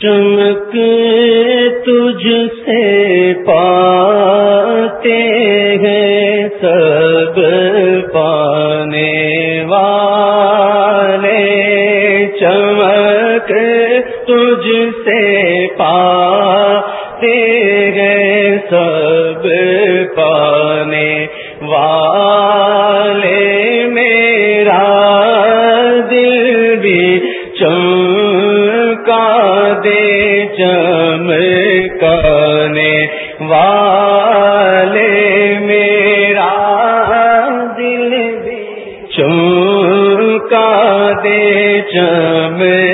چمک تجھ سے پاتے ہیں سب پانے والے چمک تجھ سے پاتے دے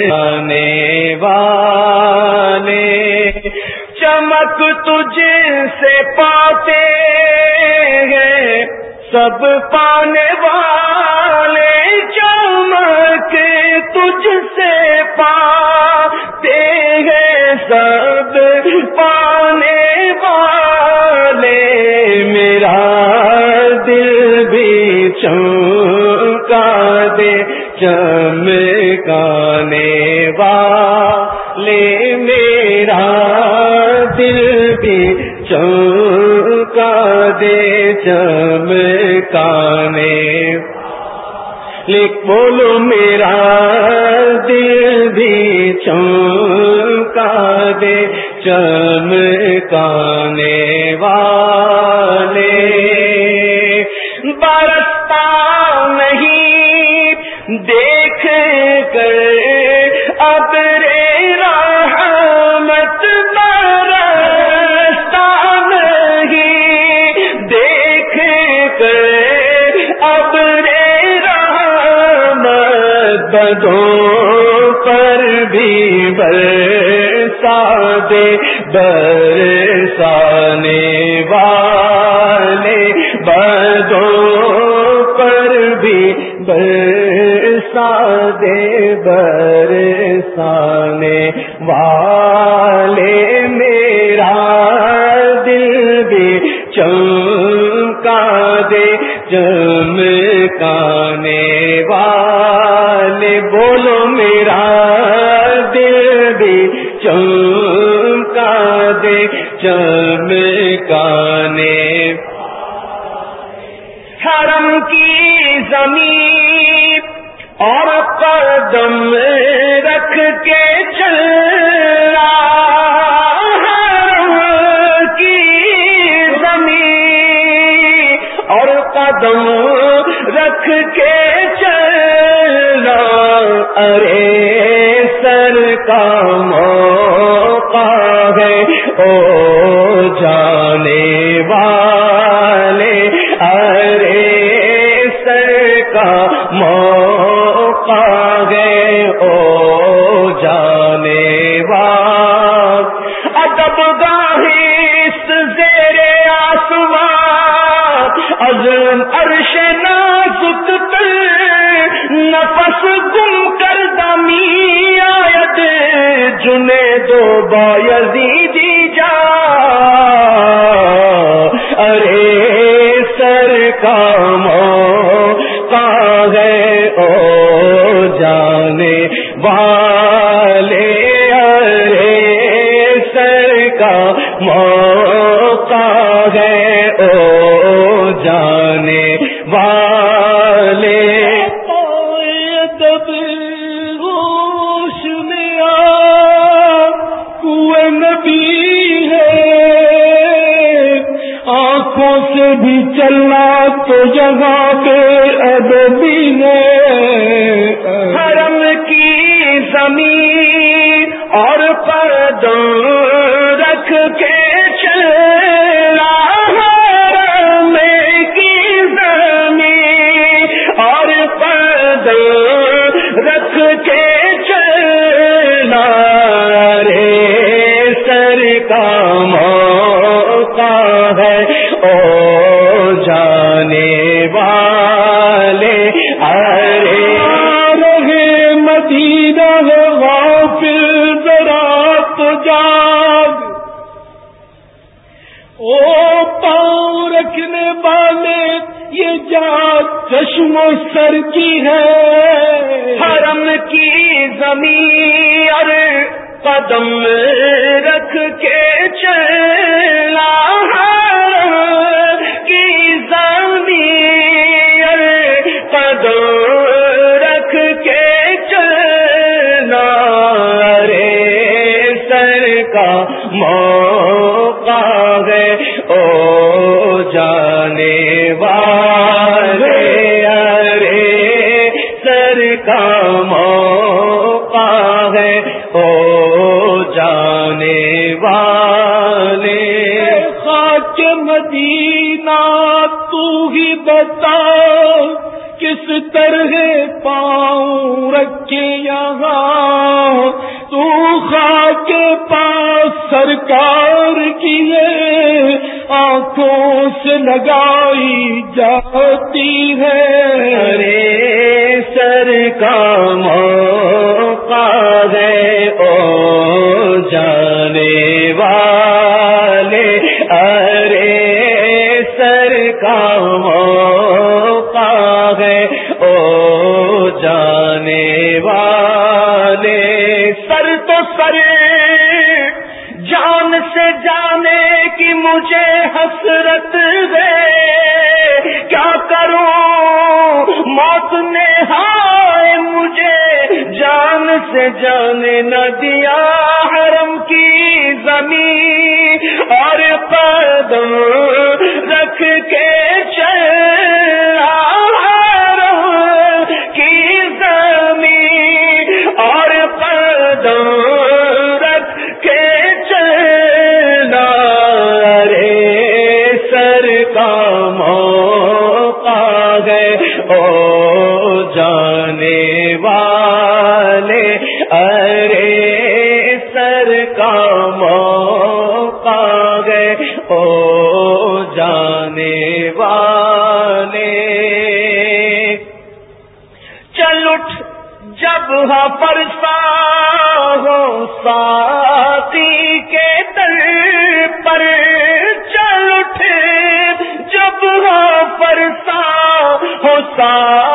چمکانے والے چمک تجھے سے پاتے ہیں سب پانے والے چمک تجھ سے پاتے ہیں سب پانے والے میرا دل بھی چمکا دے چمکانے والے میرا دل بھی چمکا دے چمکانے لکھ بولو میرا دل بھی چمکا دے چمکانے والے۔ بدوں پر بھی برسا دے برسانے والے بدوں پر بھی برسا دے بر نفس گم کر دمی آیت جنے دو با یزیدی حرم کی زمین اور پردوں رکھ کے آدم میں بتا کس طرح پاؤں رکھے یہاں؟ تو خاک پاس سرکار کی ہے آنکھوں سے لگائی جاتی ہے۔ رے سر کا موقع ہے او جانے والے۔ ارے سر کا موقع سر تو سر جان سے جانے کی مجھے حسرت ہے کیا کروں؟ موت نے ہائے مجھے جان سے جانے نہ دیا، حرم کی زمین اور قدم رکھ کے چلا جب ہاں ہو ساتھی کے در پر چل اٹھے۔ جب ہاں پرسا ہو ساتھی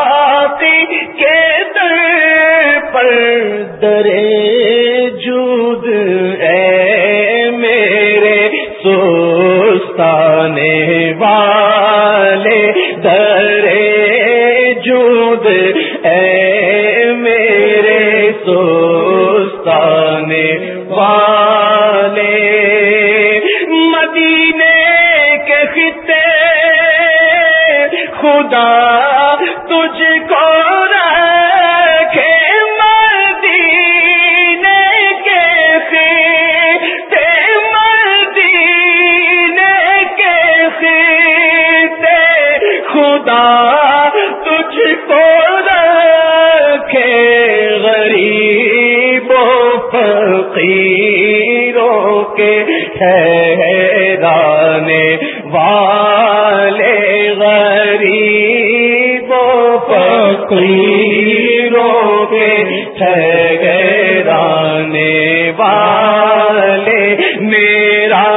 ٹھہرانے والے غریب و فقیروں کے ٹھہرانے والے، میرا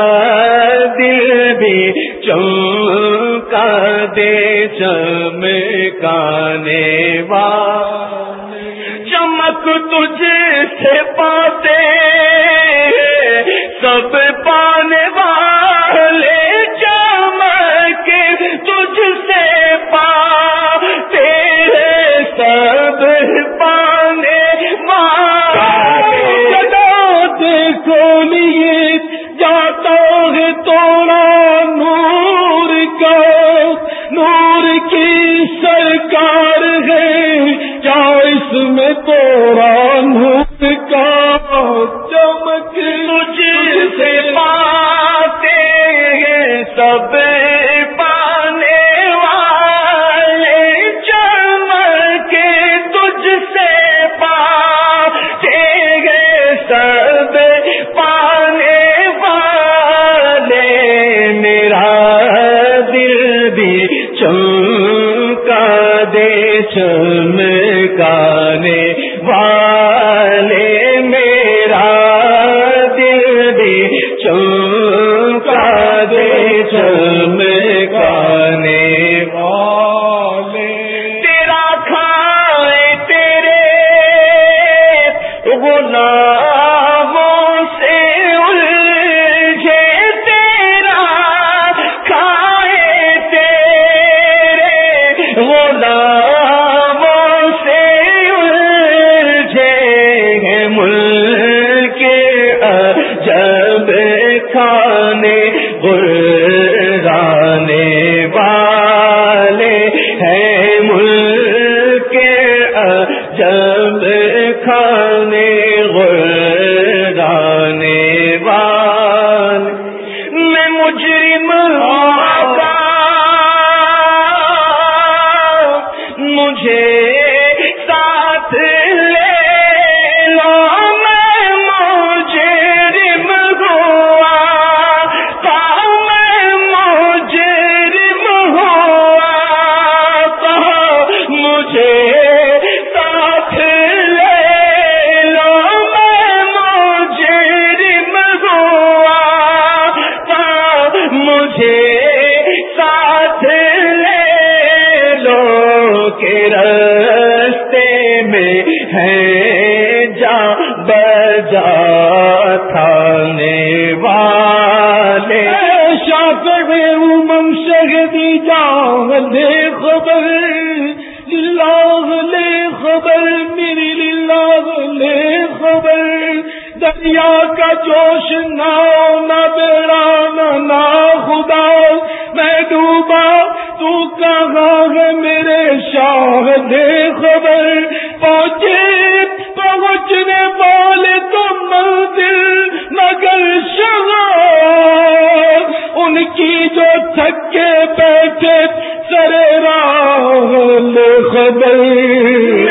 دل بھی چمکا دے چمکانے والے۔ چمک تجھ سے پاتے اللہ لے خبر، میری للہ لے خبر۔ دریا کا جوش ناؤ نہ بیڑا، نہ نا خدا۔ میں ڈوبا، تو کہاں ہے میرے شاہ دے خبر؟ پہنچے، پہنچنے والے تو مندر مگر شاہ ان کی جو تھکے بیٹھے، سرے خبر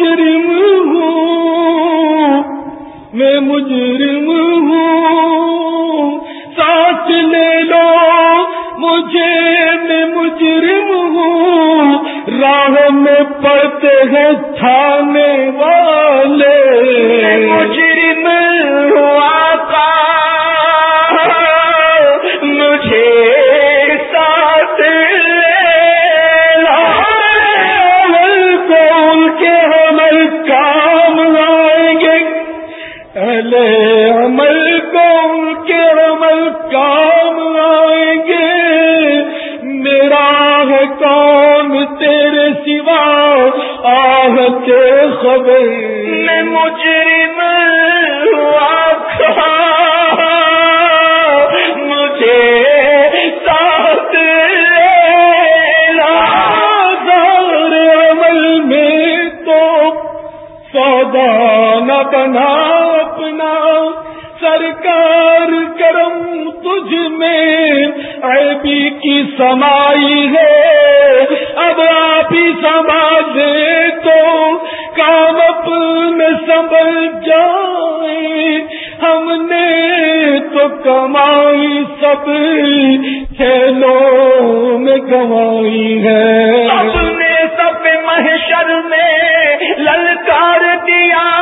مجرم ہوں، میں مجرم ہوں۔ ساتھ لے لو، مجھے میں مجرم ہوں۔ راہ میں پڑتے ہیں تھانے والے۔ اہل عمل کو ان کے عمل کام آئیں گے۔ میرا ہے کون تیرے سوا؟ آہ کے خبر۔ میں مجرم ہوا کھا تنا اپنا سرکار کرم تجھ میں۔ عیبی کی سمائی ہے۔ اب آپ ہی سما دے تو کام اپنے سمجھ جائے ہم نے تو کمائی سب کھیلوں میں کمائی ہے۔ اپنے سب محشر میں للکار دیا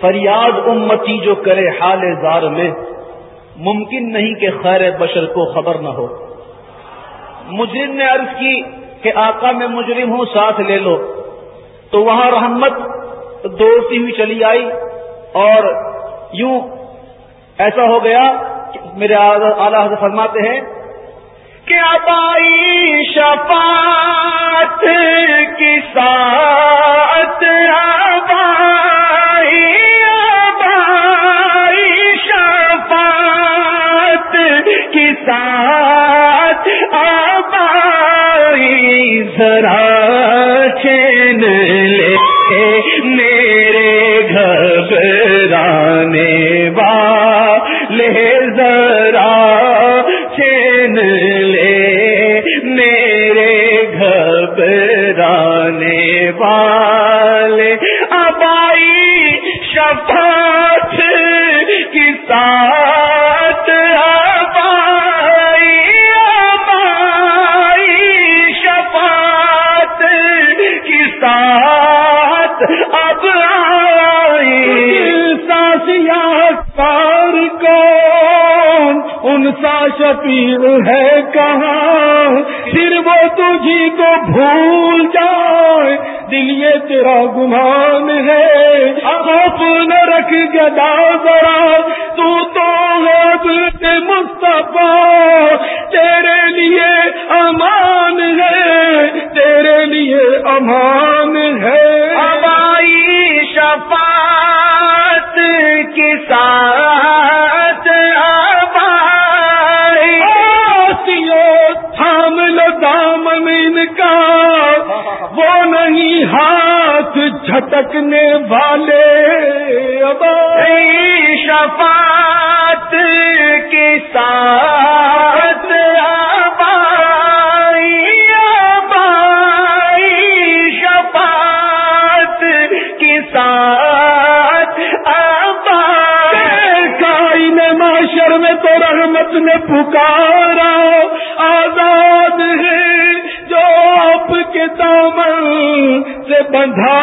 فریاد امتی جو کرے حال زار میں، ممکن نہیں کہ خیر بشر کو خبر نہ ہو۔ مجرم نے عرض کی کہ آقا میں مجرم ہوں، ساتھ لے لو۔ تو وہاں رحمت دوڑتی ہوئی چلی آئی اور یوں ایسا ہو گیا کہ میرے اعلیٰ حضرت فرماتے ہیں کہ آبائی شفاعت کی ساتھ آبائی کی ساتھ آبائی ذرا چین لے میرے گھبرانے سفیر ہے کہاں؟ پھر وہ تجھی کو بھول جائے۔ دل یہ تیرا گمان ہے۔ خوف نہ رکھ گدا ذرا کا وہ نہیں ہاتھ جھٹکنے والے شفاعت کی ساتھ شفاعت کی ساتھ کائن معاشر میں تو رحمت نے پکارا آزاد ہے بندھا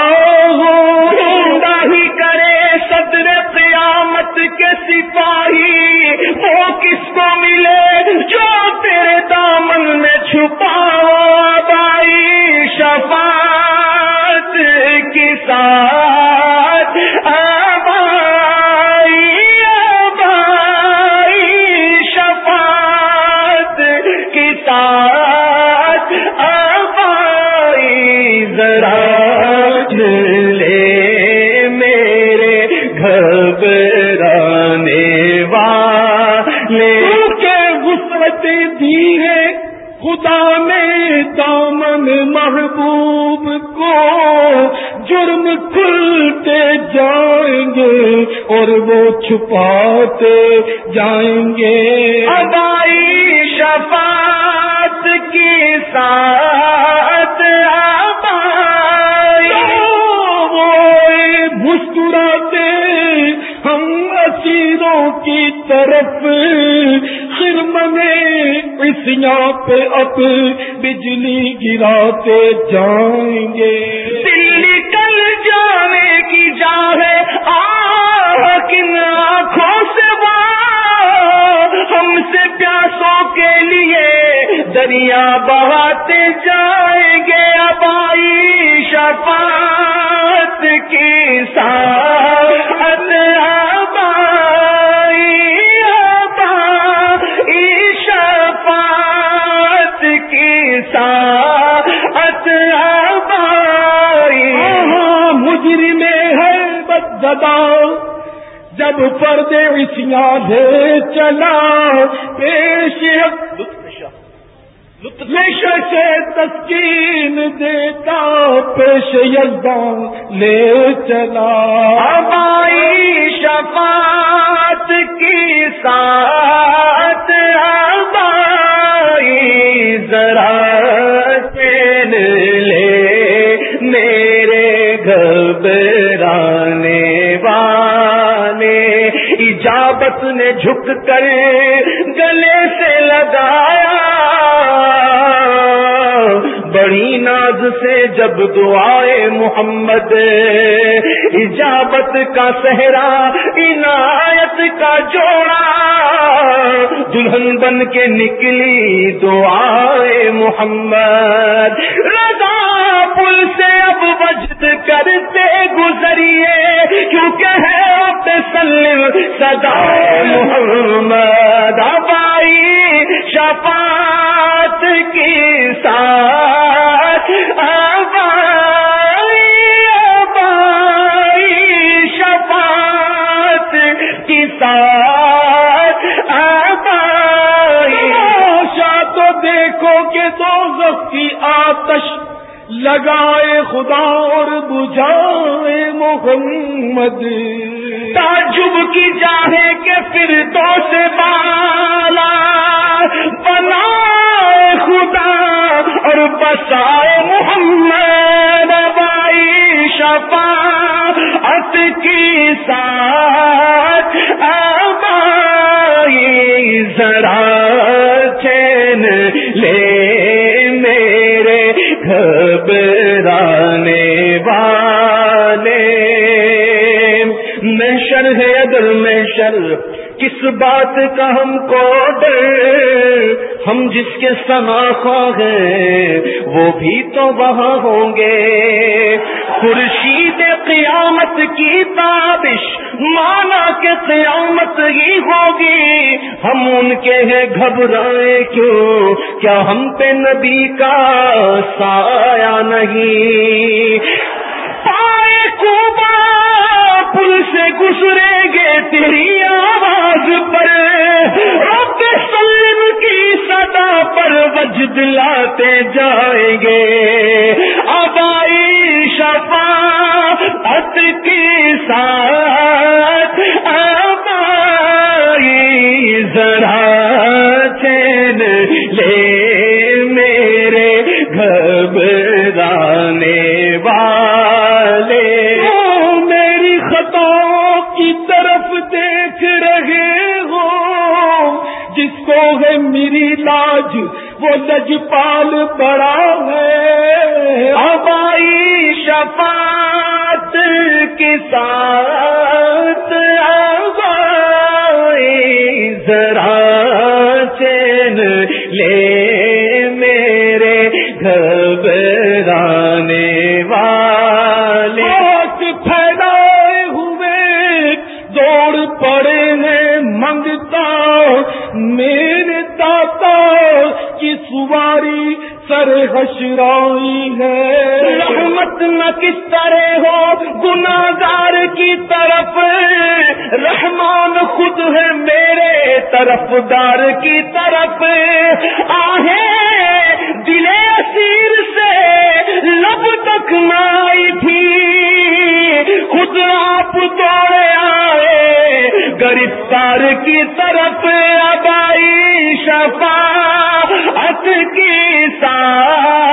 ہی کرے صدر قیامت کے سپاہی۔ وہ کس کو ملے جو تیرے دامن میں چھپا بائی شفاعت کی ساتھ۔ آبائی شفاعت کی ساتھ۔ خدا نے دامن محبوب کو جرم کھلتے جائیں گے اور وہ چھپاتے جائیں گے۔ ادائی شفاعت کی ساتھ اسیاں پہ اب بجلی گراتے جائیں گے۔ دل نکل جانے کی جا ہے کن آنکھوں سے ہم سے پیاسوں کے لیے دریا بہاتے جائیں گے۔ ابائی شفاعت کی ساتھ بددا جب پردے اسیاں لے چلا پیش لطف سے تسکین دیتا پیش یزدان لے چلا۔ ابائی شفاعت کی ساتھ ابائی ذرا چین لے گھبرانے والے۔ اجابت نے جھک کر گلے سے لگایا۔ بڑی ناز سے جب دعائے محمد اجابت کا صحرا، عنایت کا جوڑا۔ دلہن بن کے نکلی دعائے محمد۔ رضا پل سے اب وجد کرتے گزریے، کیونکہ ہے اب سلم صدا محمد ابائی شفاعت کی ساتھ ابائی ابائی شفاعت کی ساتھ ابائی تماشا تو دیکھو کہ دو کی آتش لگائے خدا اور بجھائے محمد۔ تعجب کی جاہے کے پھر دو سے بالا۔ بنا خدا اور بسائے محمد۔ بائی شفا ات کی ساتھ آبائی ذرا چین لے۔ گھبرانے والے۔ میں شر ہے اگر میں شر کس بات کا ہم کو ڈر؟ ہم جس کے سناخوا ہیں، وہ بھی تو وہاں ہوں گے۔ خورشید قیامت کی تابش مانا کے قیامت ہی ہوگی۔ ہم ان کے ہیں گھبرائے کیوں؟ کیا ہم پہ نبی کا سایہ نہیں؟ پائے کوبا پل سے گزرے گے تیری آواز پر۔ رب سلم کی صدا پر وجد لاتے جائیں گے۔ آج وہ لجپال بڑا سر ہے۔ رحمت نہ کس طرح ہو گناگار کی طرف۔ رحمان خود ہے میرے طرف دار کی طرف۔ آہیں دل اسیر سے لب تک نائی تھی۔ خود آپ دوڑے طرف ابائی شفا کی سار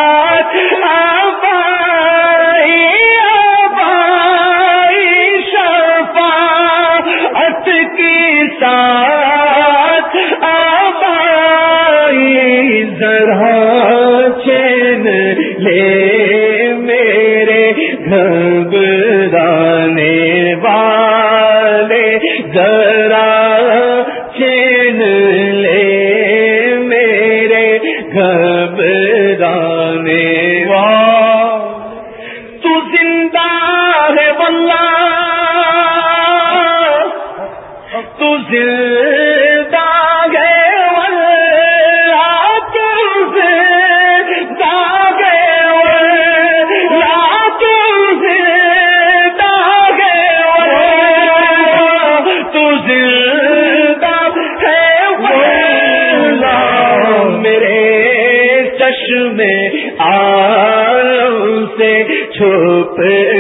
چھپ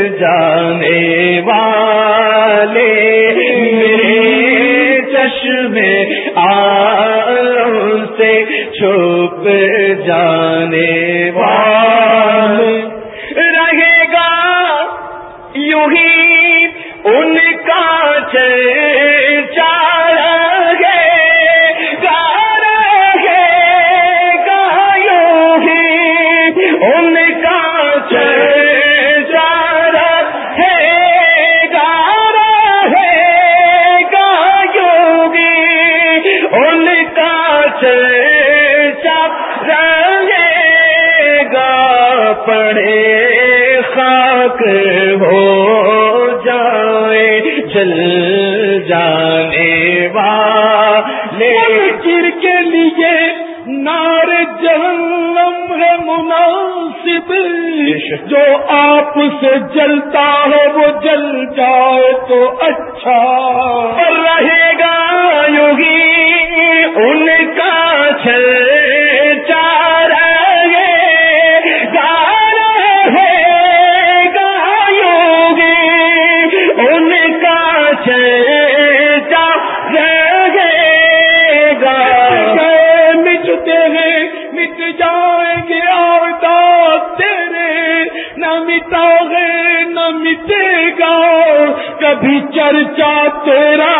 پڑے خاک ہو جائے، جل جانے والے۔ چر کے لیے نار جہنم ہے مناسب۔ جو آپ سے جلتا ہے، وہ جل جائے تو اچھا۔ رہے گا یوں ہی ان کا چل کبھی چرچا تیرا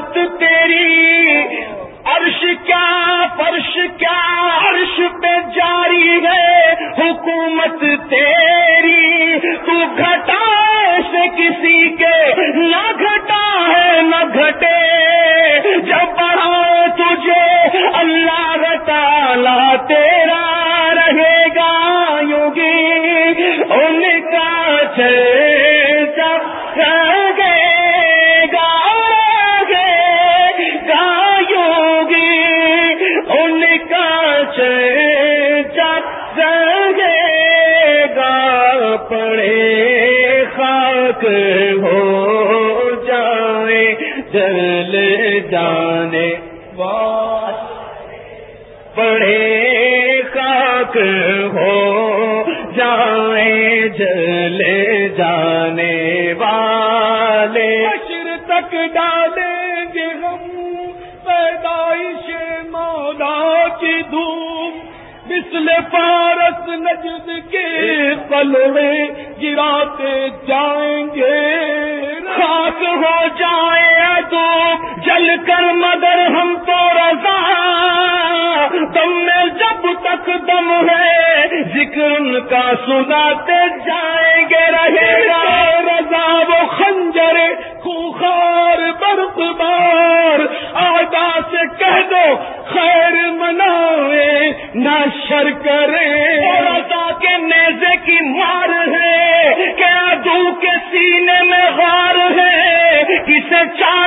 جلالت رہے گا، پڑے خاک ہو جائے، جل جانے پڑے خاک ہو جائیں جل جانے والے۔ تک ڈالیں مثل پارس نجد کے پلوے گراتے جائیں گے۔ خاک ہو جائے تو جل کر مگر ہم تو رضا۔ دم میں جب تک دم ہے، ذکر ان کا سناتے جائیں گے۔ رہے گا رضا وہ خنجر، خوخار برق بار آدا سے کہہ دو خیر مناوے، نہ شر کرے۔ رضا کے نیزے کی مار ہے کیا دو کے سینے میں غار ہے، کسے چار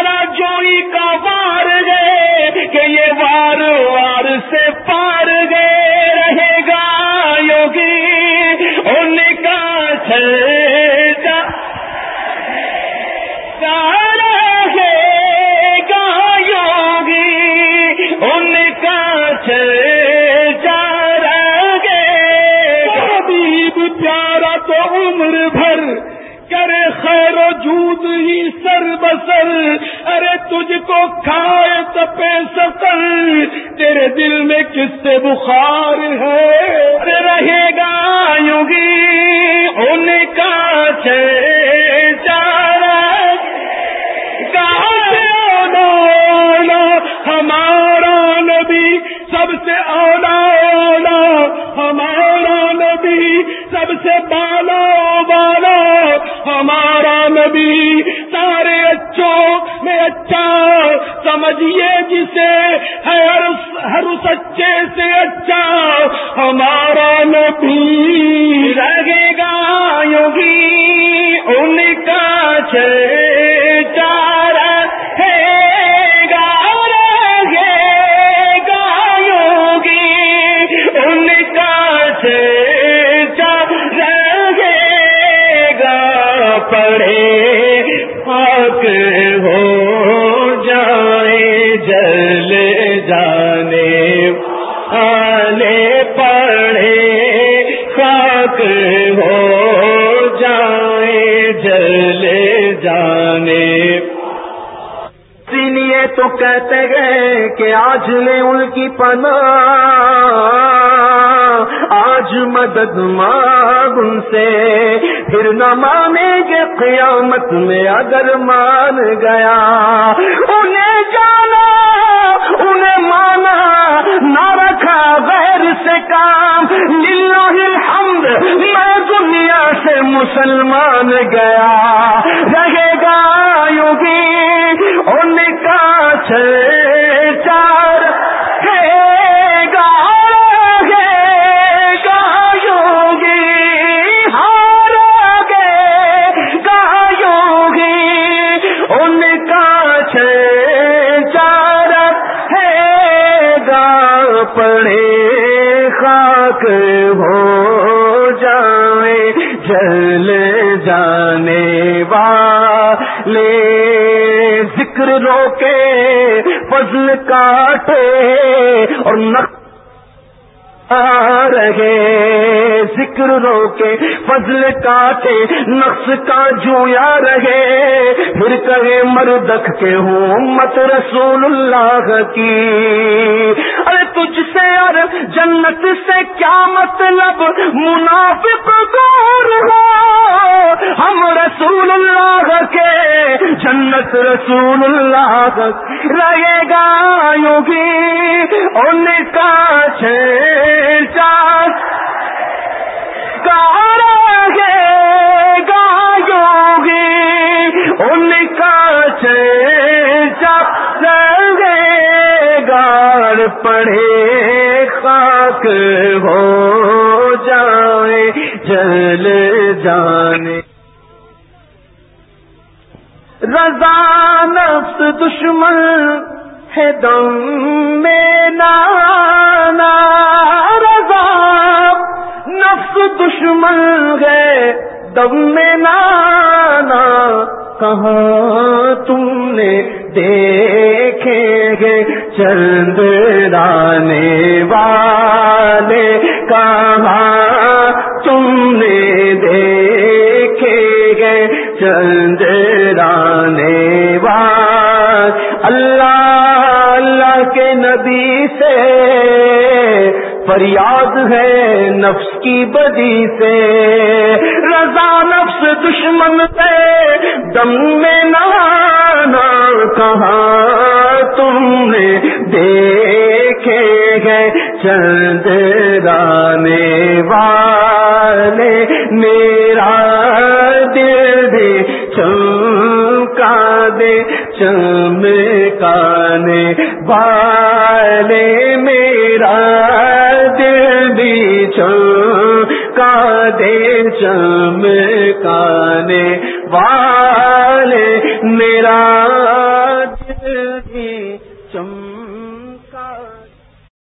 کھائے تیرے دل میں کس سے بخار ہے؟ رہے گا یوگی ان کا چارا ہمارا نبی سب سے اولا اولا ہمارا نبی سب سے بالا بالا۔ ہمارا نبی سارے اچھوں میں اچھا سمجھیے جسے ہر ہر کہتے گئے کہ آج لے ان کی پناہ، آج مدد مانگ ان سے۔ پھر نہ مانیں گے قیامت میں اگر مان گیا۔ انہیں جانا، انہیں مانا، نہ رکھا غیر سے کام۔ للہ الحمد، میں دنیا سے مسلمان گیا۔ رہے کاٹے اور نقص رہے، ذکر روکے فضل کاٹے نقص کا جویا رہے۔ پھر کہے مردک کے ہوں مت رسول اللہ کی۔ تجھ سے اور جنت سے کیا مطلب؟ منافق دور ہو۔ ہم رسول اللہ کے جنت رسول اللہ رہے گا یوں بھی ان کا چھ ان کا گار پڑے خاک ہو جائے، جل جانے۔ رضا نفس دشمن ہے دم میں نانا۔ رضا نفس دشمن گئے دم میں نانا۔ کہاں تم نے دیکھے گے چند رانے والے؟ کہاں تم نے دیکھے گے چند رانے والے؟ اللہ کے نبی سے فریاد ہے نفس کی بدی سے۔ رضا نفس دشمن سے دم میں نانا کہاں تم نے دیکھے گئے چند رانے والے۔ میرا دل بھی چمکا دے، چمکانے والے۔ چمکانے